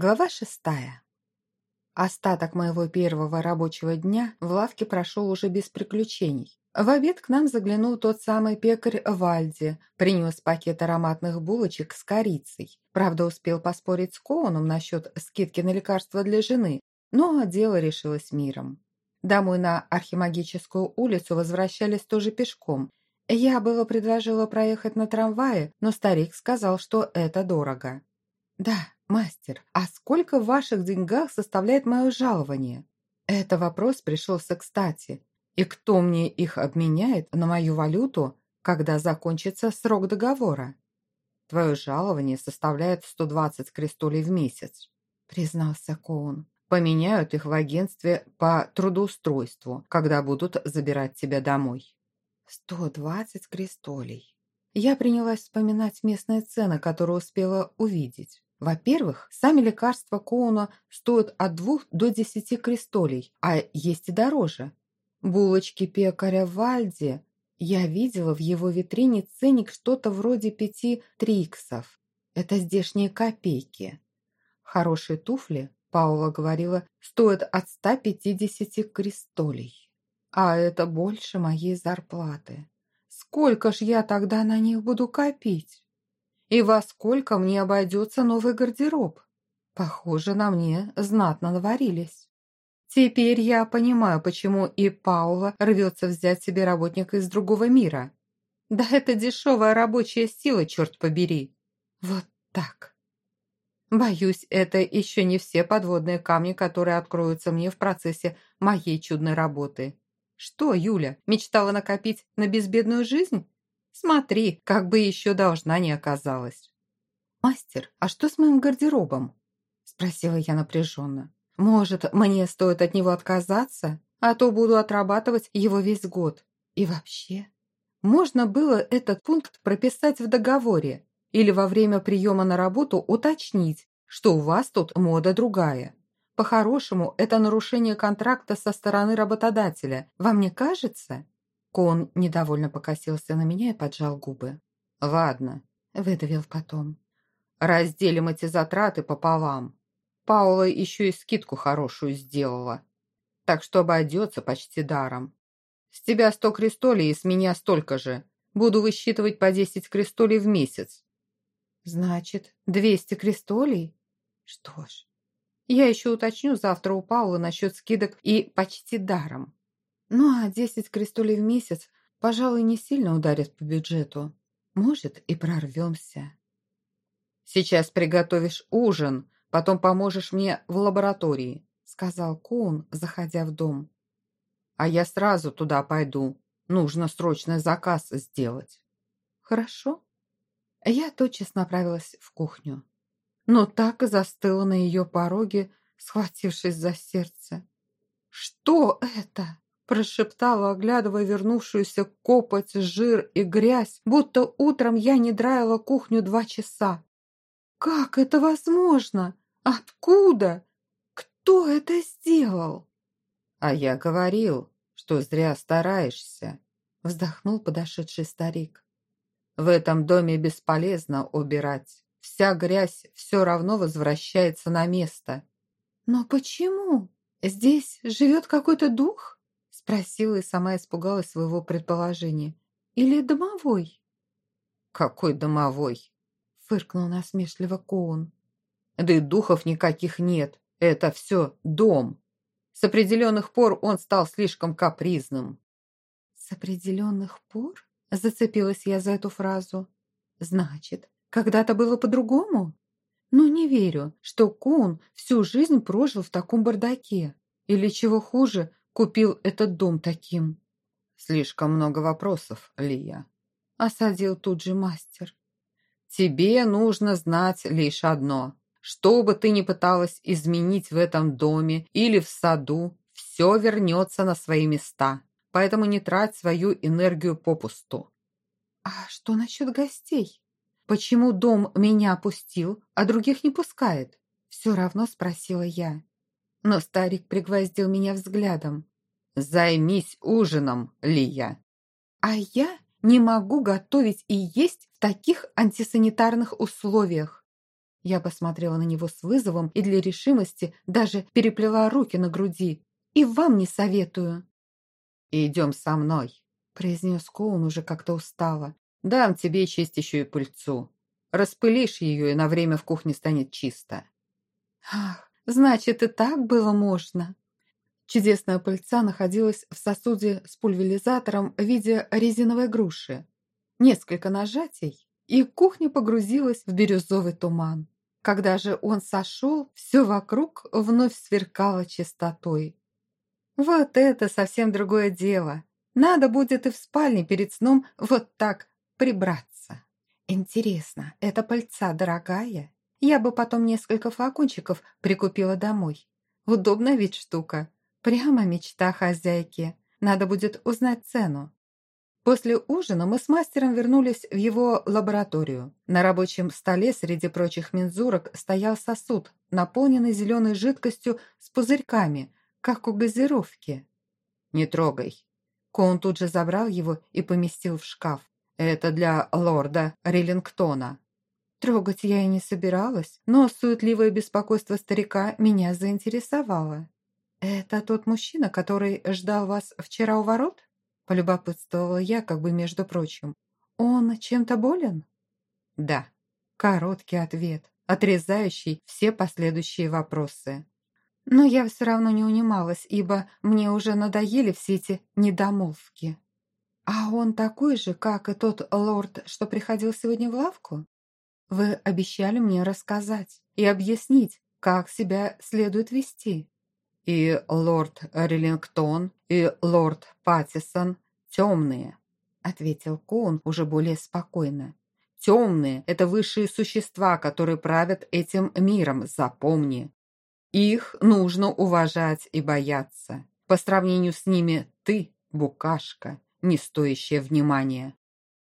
Глава шестая. Остаток моего первого рабочего дня в лавке прошел уже без приключений. В обед к нам заглянул тот самый пекарь Вальди, принес пакет ароматных булочек с корицей. Правда, успел поспорить с Коуном насчет скидки на лекарства для жены, но дело решилось миром. Домой на Архимагическую улицу возвращались тоже пешком. Я было предложила проехать на трамвае, но старик сказал, что это дорого. «Да, мастер, а сколько в ваших деньгах составляет мое жалование?» Это вопрос пришелся кстати. И кто мне их обменяет на мою валюту, когда закончится срок договора? Твое жалование составляет 120 крестолей в месяц, признался Коун. Поменяют их в агентстве по трудоустройству, когда будут забирать тебя домой. 120 крестолей. Я принялась вспоминать местные цены, которые успела увидеть. Во-первых, сами лекарства Коуна стоят от двух до десяти крестолей, а есть и дороже. Булочки пекаря Вальди я видела в его витрине ценник что-то вроде пяти триксов. Это здешние копейки. Хорошие туфли, Паула говорила, стоят от 150 крестолей. А это больше моей зарплаты. Сколько ж я тогда на них буду копить? И во сколько мне обойдется новый гардероб? Похоже, на мне знатно наварились. Теперь я понимаю, почему и Паула рвется взять себе работника из другого мира. Да это дешевая рабочая сила, черт побери. Вот так. Боюсь, это еще не все подводные камни, которые откроются мне в процессе моей чудной работы. Что, Юля, мечтала накопить на безбедную жизнь? Смотри, как бы еще должна не оказалась. «Мастер, а что с моим гардеробом?» Спросила я напряженно. «Может, мне стоит от него отказаться, а то буду отрабатывать его весь год. И вообще, можно было этот пункт прописать в договоре или во время приема на работу уточнить, что у вас тут мода другая. По-хорошему, это нарушение контракта со стороны работодателя. Вам не кажется?» Кон недовольно покосился на меня и поджал губы. «Ладно», — выдавил потом. «Разделим эти затраты пополам. Паула еще и скидку хорошую сделала, так что обойдется почти даром. С тебя сто крестолей и с меня столько же. Буду высчитывать по десять крестолей в месяц». «Значит, двести крестолей? Что ж, я еще уточню завтра у Паулы насчет скидок и почти даром». Ну а десять крестолей в месяц, пожалуй, не сильно ударит по бюджету. Может, и прорвемся. «Сейчас приготовишь ужин, потом поможешь мне в лаборатории», сказал Коун, заходя в дом. «А я сразу туда пойду. Нужно срочный заказ сделать». «Хорошо». Я тотчас направилась в кухню, но так и застыла на ее пороге, схватившись за сердце. «Что это?» Прошептала, оглядывая вернувшуюся копоть, жир и грязь, будто утром я не драила кухню два часа. «Как это возможно? Откуда? Кто это сделал?» «А я говорил, что зря стараешься», — вздохнул подошедший старик. «В этом доме бесполезно убирать. Вся грязь все равно возвращается на место». «Но почему? Здесь живет какой-то дух?» Спросила и сама испугалась своего предположения. «Или домовой?» «Какой домовой?» Фыркнул насмешливо Коун. «Да и духов никаких нет. Это все дом. С определенных пор он стал слишком капризным». «С определенных пор?» Зацепилась я за эту фразу. «Значит, когда-то было по-другому?» «Ну, не верю, что Коун всю жизнь прожил в таком бардаке. Или, чего хуже, купил этот дом таким?» «Слишком много вопросов, Лия», — осадил тут же мастер. «Тебе нужно знать лишь одно. Что бы ты ни пыталась изменить в этом доме или в саду, все вернется на свои места, поэтому не трать свою энергию попусту». «А что насчет гостей? Почему дом меня пустил, а других не пускает?» Все равно спросила я. Но старик пригвоздил меня взглядом. «Займись ужином, Лия!» «А я не могу готовить и есть в таких антисанитарных условиях!» Я посмотрела на него с вызовом и для решимости даже переплела руки на груди. «И вам не советую!» «Идем со мной», — произнес Коун уже как-то устало. «Дам тебе и пыльцу. Распылишь ее, и на время в кухне станет чисто». «Ах, значит, и так было можно!» Чудесная пыльца находилась в сосуде с пульверизатором в виде резиновой груши. Несколько нажатий, и кухня погрузилась в бирюзовый туман. Когда же он сошел, все вокруг вновь сверкало чистотой. Вот это совсем другое дело. Надо будет и в спальне перед сном вот так прибраться. Интересно, эта пыльца дорогая? Я бы потом несколько флакончиков прикупила домой. Удобная ведь штука. Прямо мечта хозяйки. Надо будет узнать цену. После ужина мы с мастером вернулись в его лабораторию. На рабочем столе среди прочих мензурок стоял сосуд, наполненный зеленой жидкостью с пузырьками, как у газировки. «Не трогай». Коун тут же забрал его и поместил в шкаф. «Это для лорда Риллингтона». Трогать я и не собиралась, но суетливое беспокойство старика меня заинтересовало. «Это тот мужчина, который ждал вас вчера у ворот?» Полюбопытствовала я, как бы между прочим. «Он чем-то болен?» «Да». Короткий ответ, отрезающий все последующие вопросы. Но я все равно не унималась, ибо мне уже надоели все эти недомолвки. «А он такой же, как и тот лорд, что приходил сегодня в лавку? Вы обещали мне рассказать и объяснить, как себя следует вести». И лорд Риллингтон, и лорд Паттисон темные, ответил Коун уже более спокойно. Темные – это высшие существа, которые правят этим миром, запомни. Их нужно уважать и бояться. По сравнению с ними ты – букашка, не стоящая внимания.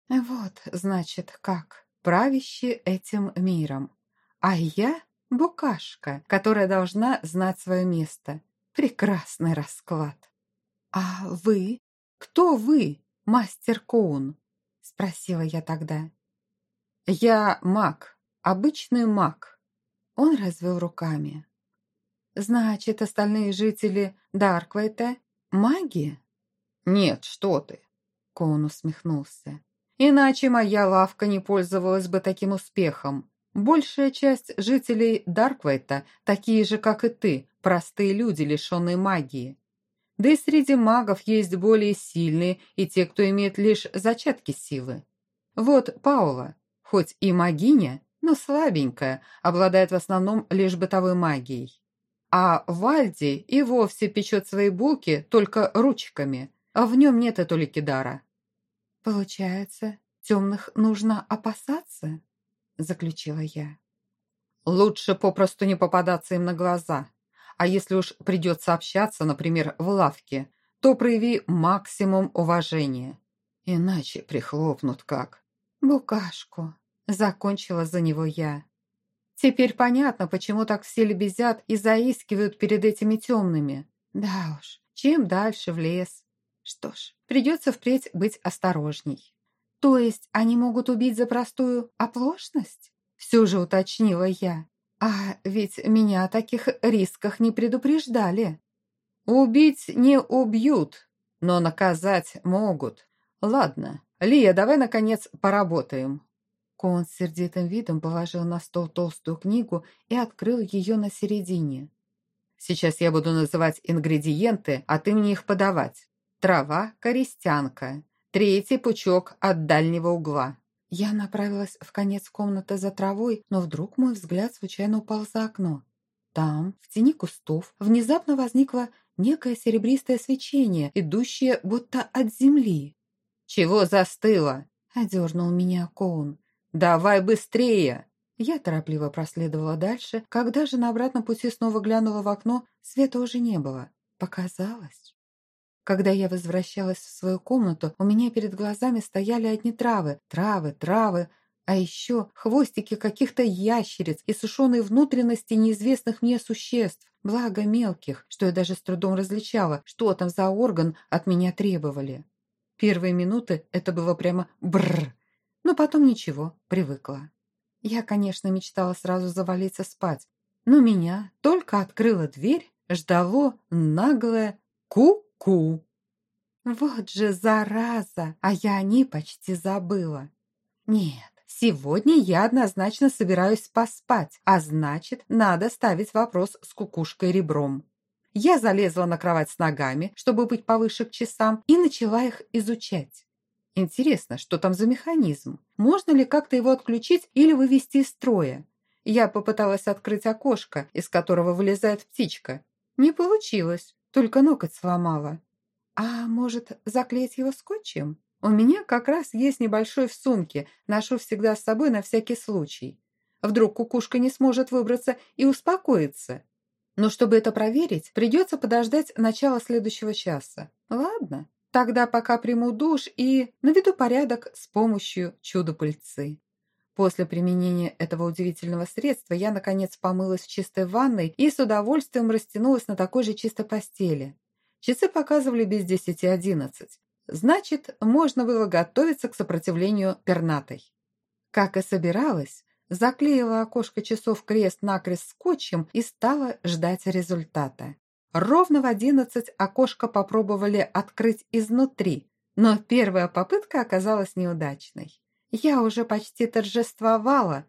Вот, значит, как, правящий этим миром. А я – букашка, которая должна знать свое место. Прекрасный расклад. «А вы? Кто вы, мастер Коун?» – спросила я тогда. «Я маг, обычный маг». Он развел руками. «Значит, остальные жители Дарквейта – маги?» «Нет, что ты!» – Коун усмехнулся. «Иначе моя лавка не пользовалась бы таким успехом. Большая часть жителей Дарквейта такие же, как и ты, простые люди, лишенные магии. Да и среди магов есть более сильные и те, кто имеет лишь зачатки силы. Вот Паула, хоть и магиня, но слабенькая, обладает в основном лишь бытовой магией. А Вальди и вовсе печет свои булки только ручками, а в нем нет и толики дара. Получается, темных нужно опасаться? Заключила я. Лучше попросту не попадаться им на глаза. А если уж придется общаться, например, в лавке, то прояви максимум уважения. Иначе прихлопнут как. Букашку. Закончила за него я. Теперь понятно, почему так все лебезят и заискивают перед этими темными. Да уж, чем дальше в лес. Что ж, придется впредь быть осторожней. То есть они могут убить за простую оплошность? Все же уточнила я. А ведь меня о таких рисках не предупреждали. Убить не убьют, но наказать могут. Ладно, Лия, давай, наконец, поработаем. Кон с сердитым видом положил на стол толстую книгу и открыл ее на середине. Сейчас я буду называть ингредиенты, а ты мне их подавать. Трава, користянка, Третий пучок от дальнего угла. Я направилась в конец комнаты за травой, но вдруг мой взгляд случайно упал за окно. Там, в тени кустов, внезапно возникло некое серебристое свечение, идущее будто от земли. «Чего застыло?» — одернул меня Коун. «Давай быстрее!» Я торопливо проследовала дальше, когда же на обратном пути снова глянула в окно, света уже не было. Показалось. Когда я возвращалась в свою комнату, у меня перед глазами стояли одни травы, травы, травы, а еще хвостики каких-то ящериц и сушеные внутренности неизвестных мне существ, благо мелких, что я даже с трудом различала, что там за орган от меня требовали. Первые минуты это было прямо бррр, но потом ничего, привыкла. Я, конечно, мечтала сразу завалиться спать, но меня только открыла дверь, ждало наглое «ку-ку». Вот же зараза, а я о ней почти забыла. Нет, сегодня я однозначно собираюсь поспать, а значит, надо ставить вопрос с кукушкой ребром. Я залезла на кровать с ногами, чтобы быть повыше к часам, и начала их изучать. Интересно, что там за механизм? Можно ли как-то его отключить или вывести из строя? Я попыталась открыть окошко, из которого вылезает птичка. Не получилось, только ноготь сломала. А может, заклеить его скотчем? У меня как раз есть небольшой в сумке, ношу всегда с собой на всякий случай. Вдруг кукушка не сможет выбраться и успокоиться. Но чтобы это проверить, придется подождать начала следующего часа. Ладно, тогда пока приму душ и наведу порядок с помощью чудо-пыльцы. После применения этого удивительного средства я, наконец, помылась в чистой ванной и с удовольствием растянулась на такой же чистой постели. Часы показывали без десяти одиннадцать. Значит, можно было готовиться к сопротивлению пернатой. Как и собиралась, заклеила окошко часов крест-накрест скотчем и стала ждать результата. Ровно в одиннадцать окошко попробовали открыть изнутри, но первая попытка оказалась неудачной. Я уже почти торжествовала,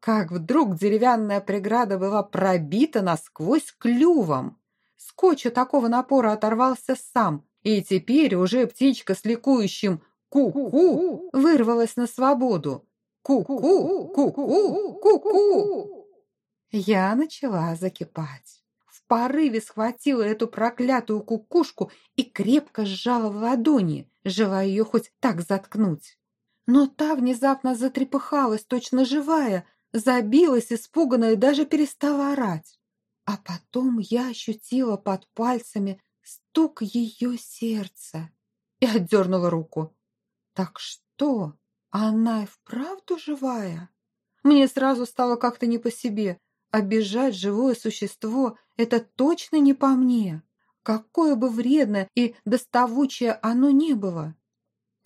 как вдруг деревянная преграда была пробита насквозь клювом. Скотч от такого напора оторвался сам, и теперь уже птичка с ликующим «ку-ку» вырвалась на свободу. «Ку-ку! Ку-ку! Ку-ку!» Я начала закипать. В порыве схватила эту проклятую кукушку и крепко сжала в ладони, желая ее хоть так заткнуть. Но та внезапно затрепыхалась, точно живая, забилась испуганно и даже перестала орать. А потом я ощутила под пальцами стук ее сердца и отдернула руку. Так что, она и вправду живая? Мне сразу стало как-то не по себе. Обижать живое существо – это точно не по мне. Какое бы вредное и доставучее оно не было.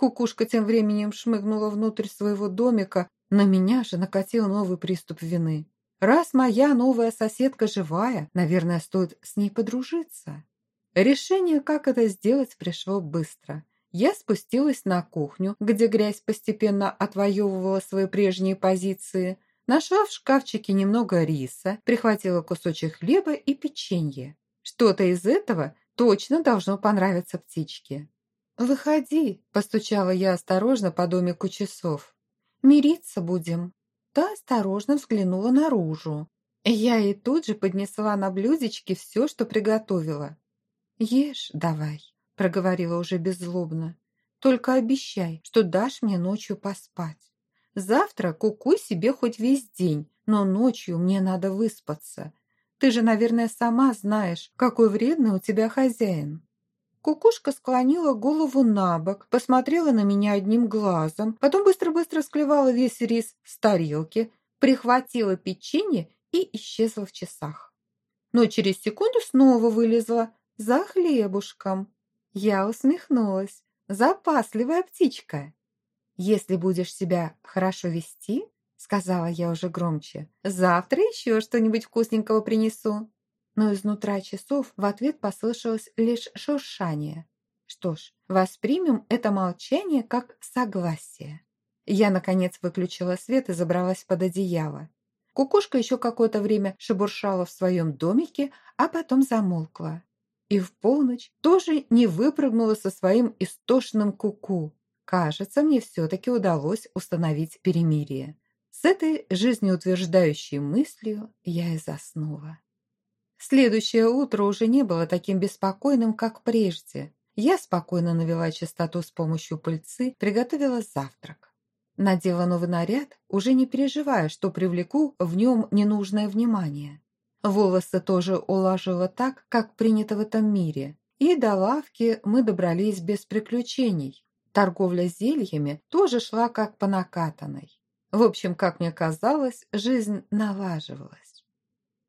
Кукушка тем временем шмыгнула внутрь своего домика, на меня же накатил новый приступ вины. Раз моя новая соседка живая, наверное, стоит с ней подружиться. Решение, как это сделать, пришло быстро. Я спустилась на кухню, где грязь постепенно отвоевывала свои прежние позиции, нашла в шкафчике немного риса, прихватила кусочек хлеба и печенье. Что-то из этого точно должно понравиться птичке. «Выходи», – постучала я осторожно по домику часов. «Мириться будем». Та осторожно взглянула наружу. Я ей тут же поднесла на блюдечке все, что приготовила. «Ешь давай», — проговорила уже беззлобно. «Только обещай, что дашь мне ночью поспать. Завтра кукуй себе хоть весь день, но ночью мне надо выспаться. Ты же, наверное, сама знаешь, какой вредный у тебя хозяин». Кукушка склонила голову на бок, посмотрела на меня одним глазом, потом быстро-быстро склевала весь рис с тарелки, прихватила печенье и исчезла в часах. Но через секунду снова вылезла за хлебушком. Я усмехнулась. Запасливая птичка. «Если будешь себя хорошо вести, — сказала я уже громче, — завтра еще что-нибудь вкусненького принесу но изнутра часов в ответ послышалось лишь шуршание. Что ж, воспримем это молчание как согласие. Я, наконец, выключила свет и забралась под одеяло. Кукушка еще какое-то время шебуршала в своем домике, а потом замолкла. И в полночь тоже не выпрыгнула со своим истошным куку. -ку. Кажется, мне все-таки удалось установить перемирие. С этой жизнеутверждающей мыслью я и заснула. Следующее утро уже не было таким беспокойным, как прежде. Я спокойно навела чистоту с помощью пыльцы, приготовила завтрак. Надела новый наряд, уже не переживая, что привлеку в нем ненужное внимание. Волосы тоже уложила так, как принято в этом мире. И до лавки мы добрались без приключений. Торговля зельями тоже шла как по накатанной. В общем, как мне казалось, жизнь налаживалась.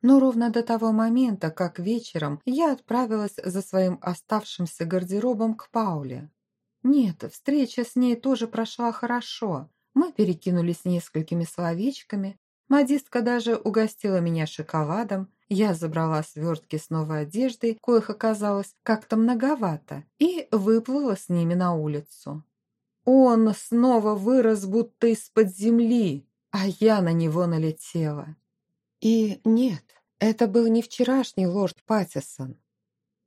Но ровно до того момента, как вечером я отправилась за своим оставшимся гардеробом к Пауле. Нет, встреча с ней тоже прошла хорошо. Мы перекинулись несколькими словечками. Модистка даже угостила меня шоколадом. Я забрала свертки с новой одеждой, коих оказалось как-то многовато, и выплыла с ними на улицу. Он снова вырос будто из-под земли, а я на него налетела. И нет, это был не вчерашний лорд Паттисон,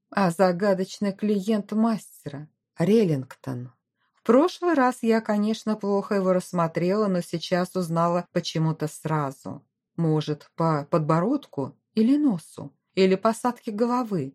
а загадочный клиент мастера, Реллингтон. В прошлый раз я, конечно, плохо его рассмотрела, но сейчас узнала почему-то сразу. Может, по подбородку или носу, или посадке головы.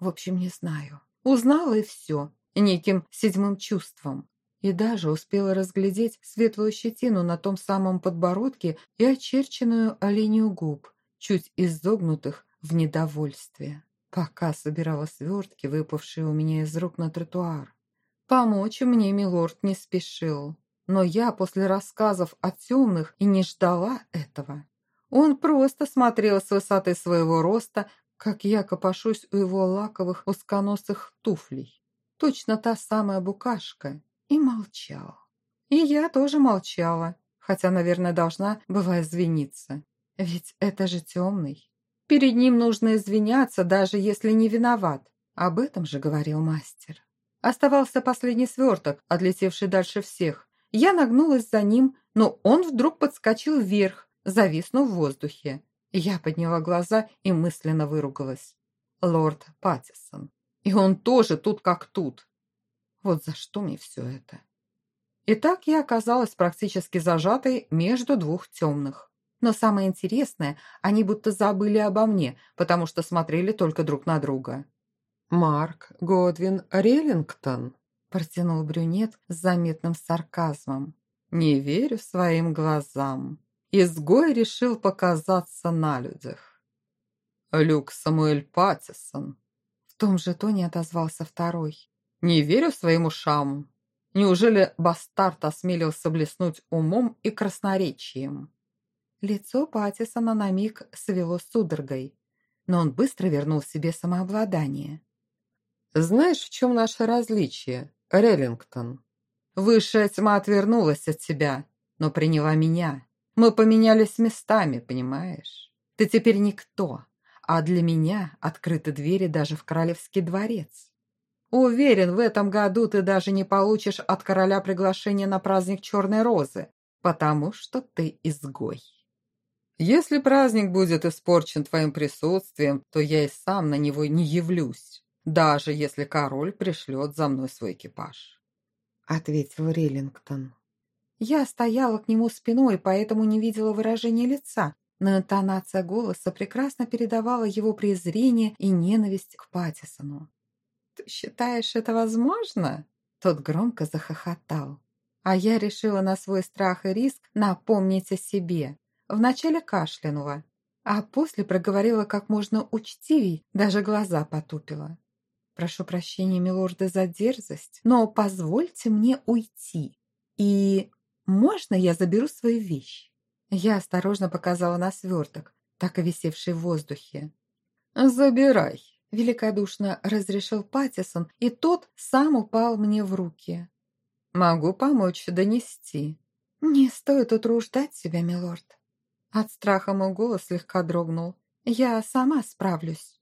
В общем, не знаю. Узнала и все, неким седьмым чувством. И даже успела разглядеть светлую щетину на том самом подбородке и очерченную оленью губ, чуть изогнутых в недовольстве, пока собирала свертки, выпавшие у меня из рук на тротуар. Помочь мне милорд не спешил, но я после рассказов о темных и не ждала этого. Он просто смотрел с высоты своего роста, как я копошусь у его лаковых узконосых туфлей. Точно та самая букашка. И молчал. И я тоже молчала, хотя, наверное, должна была извиниться. Ведь это же темный. Перед ним нужно извиняться, даже если не виноват. Об этом же говорил мастер. Оставался последний сверток, отлетевший дальше всех. Я нагнулась за ним, но он вдруг подскочил вверх, зависнув в воздухе. Я подняла глаза и мысленно выругалась. Лорд Паттисон. И он тоже тут как тут. Вот за что мне все это? Итак, я оказалась практически зажатой между двух темных. Но самое интересное, они будто забыли обо мне, потому что смотрели только друг на друга. «Марк Годвин Реллингтон», – протянул брюнет с заметным сарказмом. «Не верю своим глазам. Изгой решил показаться на людях». «Люк Самуэль Паттисон», – в том же тоне отозвался второй. «Не верю своим ушам. Неужели бастард осмелился блеснуть умом и красноречием?» Лицо Паттисона на миг свело судорогой, но он быстро вернул себе самообладание. «Знаешь, в чем наше различие, Реллингтон? Высшая тьма отвернулась от тебя, но приняла меня. Мы поменялись местами, понимаешь? Ты теперь никто, а для меня открыты двери даже в королевский дворец. Уверен, в этом году ты даже не получишь от короля приглашение на праздник Черной Розы, потому что ты изгой». Если праздник будет испорчен твоим присутствием, то я и сам на него не явлюсь, даже если король пришлет за мной свой экипаж», — ответил Риллингтон. Я стояла к нему спиной, поэтому не видела выражения лица, но интонация голоса прекрасно передавала его презрение и ненависть к Паттисону. «Ты считаешь это возможно?» Тот громко захохотал. А я решила на свой страх и риск напомнить о себе. Вначале кашлянула, а после проговорила как можно учтивей, даже глаза потупила. «Прошу прощения, милорды, за дерзость, но позвольте мне уйти. И можно я заберу свою вещь?» Я осторожно показала на сверток, так и висевший в воздухе. «Забирай», – великодушно разрешил Паттисон, и тот сам упал мне в руки. «Могу помочь донести». «Не стоит утруждать себя, милорд», от страха мой голос слегка дрогнул. «Я сама справлюсь».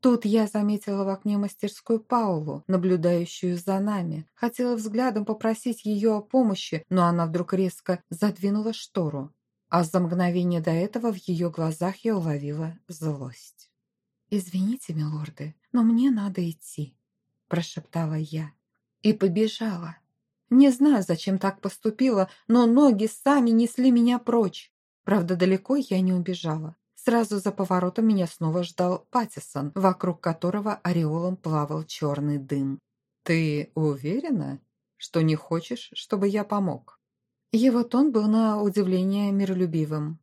Тут я заметила в окне мастерскую Паулу, наблюдающую за нами. Хотела взглядом попросить ее о помощи, но она вдруг резко задвинула штору. А за мгновение до этого в ее глазах я уловила злость. «Извините, милорды, но мне надо идти», – прошептала я. И побежала. Не знаю, зачем так поступила, но ноги сами несли меня прочь. Правда, далеко я не убежала. Сразу за поворотом меня снова ждал Паттисон, вокруг которого ореолом плавал черный дым. «Ты уверена, что не хочешь, чтобы я помог?» Его тон был на удивление миролюбивым.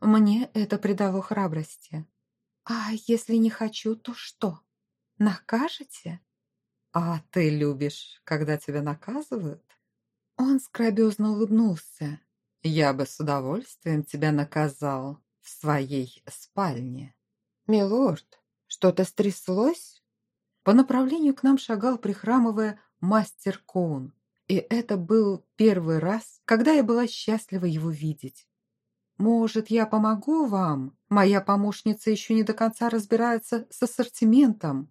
Мне это придало храбрости. «А если не хочу, то что? Накажете?» «А ты любишь, когда тебя наказывают?» Он скробезно улыбнулся. Я бы с удовольствием тебя наказал в своей спальне. Милорд, что-то стряслось? По направлению к нам шагал, прихрамывая, мастер Коун. И это был первый раз, когда я была счастлива его видеть. «Может, я помогу вам? Моя помощница еще не до конца разбирается с ассортиментом».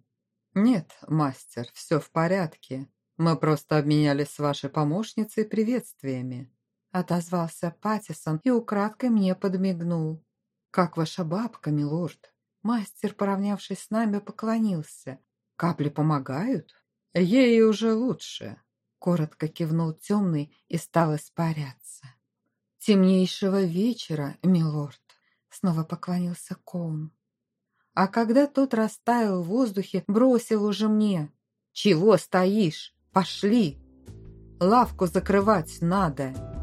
«Нет, мастер, все в порядке. Мы просто обменялись с вашей помощницей приветствиями», отозвался Паттисон и украдкой мне подмигнул. «Как ваша бабка, милорд?» Мастер, поравнявшись с нами, поклонился. «Капли помогают?» «Ей уже лучше», — коротко кивнул темный и стал испаряться. «Темнейшего вечера, милорд!» Снова поклонился Коун. А когда тот растаял в воздухе, бросил уже мне. «Чего стоишь? Пошли! Лавку закрывать надо!»